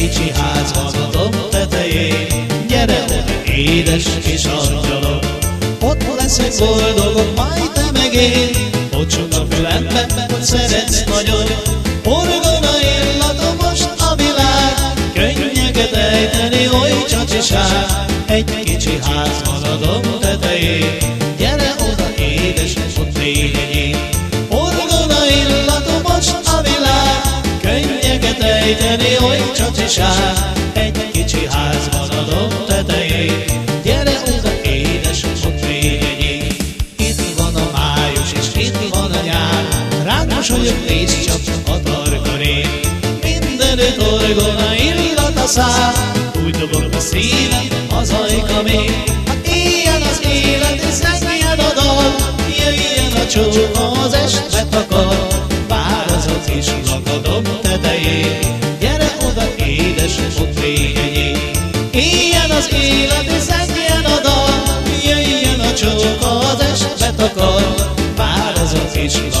kicsi ház van a domb tetején. Gyere oda, édes kis angyalom, ott leszünk boldogok, majd te meg én. Bocsunk a fülembe, hogy szeretsz nagyon, Orgona illatom most a világ, Könnyeket ejteni, oly csacsiság. Egy kicsi ház Könnyeket ejteni, oly csacsiság. Egy kicsi ház van a domb tetején, Gyere oda, édes, ott lényegén. Itt van a május, és itt van a nyár, Ránk mosolyog, nézd csak a tarkaré. Mindenütt orgona illat a szár, Úgy dobog a szívem, az ajka még. Hát éljen az élet, és a dal, Jöjjön a csók, az est betakar, az élet, szegjen a dal, Jöjjön a csók, az est betakar, Vár az a kis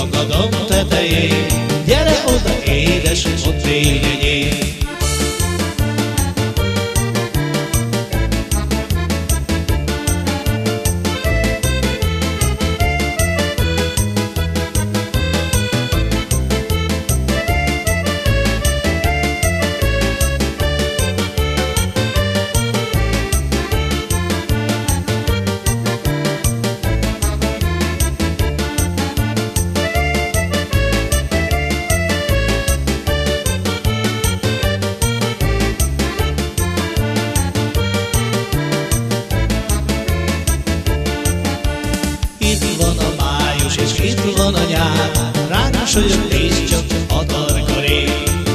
mosolyog, nézd csak a tarkaré.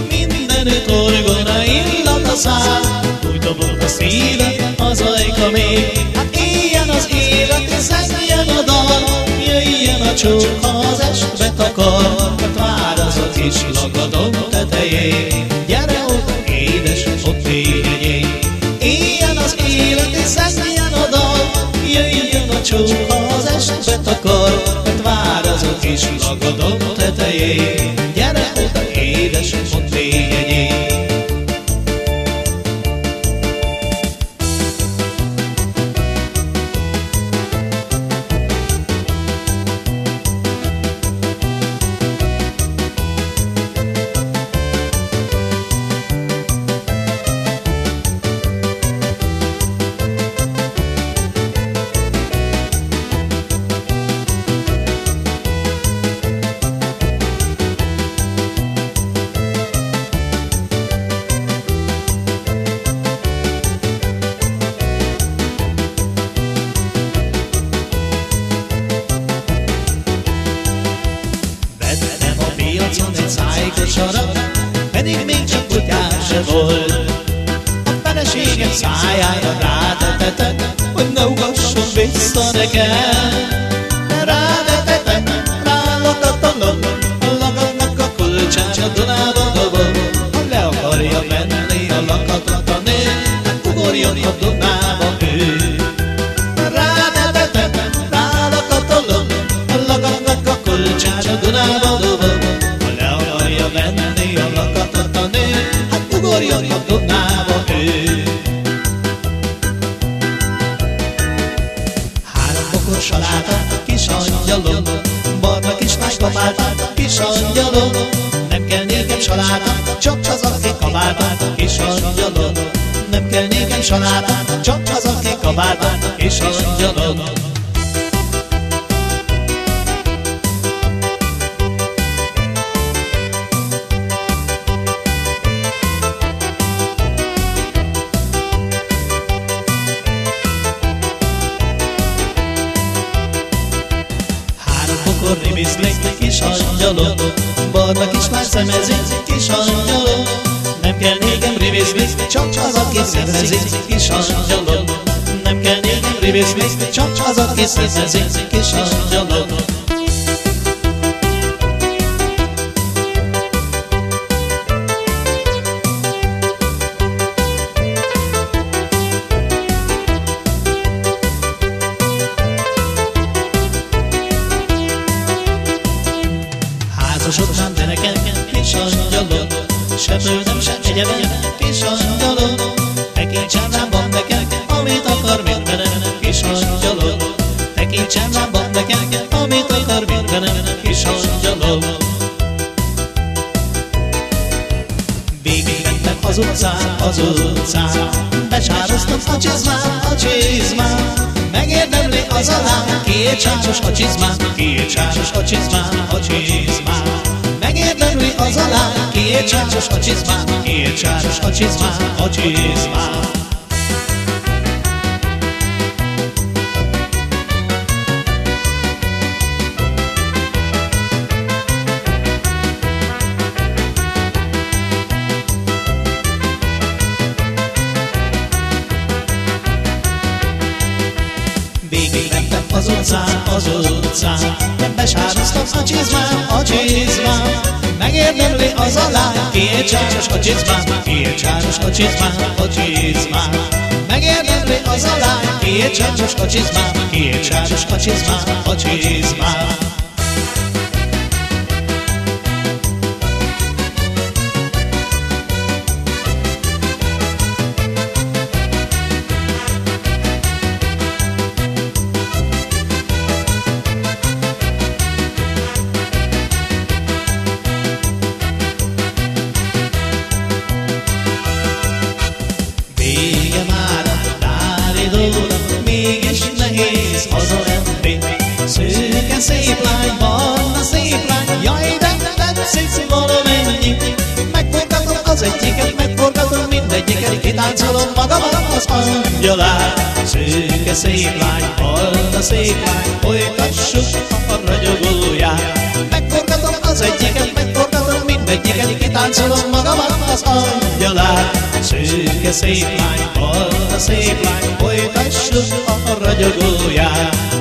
Mindenütt orgona illat a szár, Úgy dobog a szíve, az ajka még. Hát éljen az élet, és szedjen a dal, Jöjjön a csók, ha az est betakar, Hát vár az a kis lagadom se volt. A feleségem szájára rátetettem, hogy ne ugasson vissza nekem. Májkapáta, kis angyalom. Nem kell nékem saláta, csak az a kék kis angyalom. Nem kell nékem saláta, csak az a kék kabáta, kis angyalom. Angyalom, barna kis már szemezik, kis angyalom. Nem kell nékem ribizni, csak az, aki szemezik, kis angyalom. Nem kell nékem ribizni, csak az, aki szemezik, kis angyalom. Nekem kis angyalom, Se földem, se egyedem, kis angyalom, tekintsen van nekem, amit akar mindenem, kis angyalom. Tekintsen van nekem, amit akar mindenem, kis angyalom. Végigmentem az utcán, az utcán, besároztam a csizmám, a csizmám, megérdemli az alá, két sáros a csizmám, két sáros a csizmám, a csizmám. Megérdemli az alá, két sáros a csizmám, két sáros a csizmám, a csizmám. Végigmentem az utcán, az utcán. Besároztam a csizmám, a csizmám Megérdemli az alá Két csáros a csizmám, két csáros a csizmám, a csizmám Megérdemli az alá Két csáros a csizmám, két csáros a csizmám, a csizmám kitáncolom magamat az angyalát. Szőke szép lány, barna szép lány, folytassuk a ragyogóját. Megforgatom az egyiket, megforgatom mindegyiket, kitáncolom magamat az angyalát. Szőke szép lány, barna szép lány, folytassuk a ragyogóját.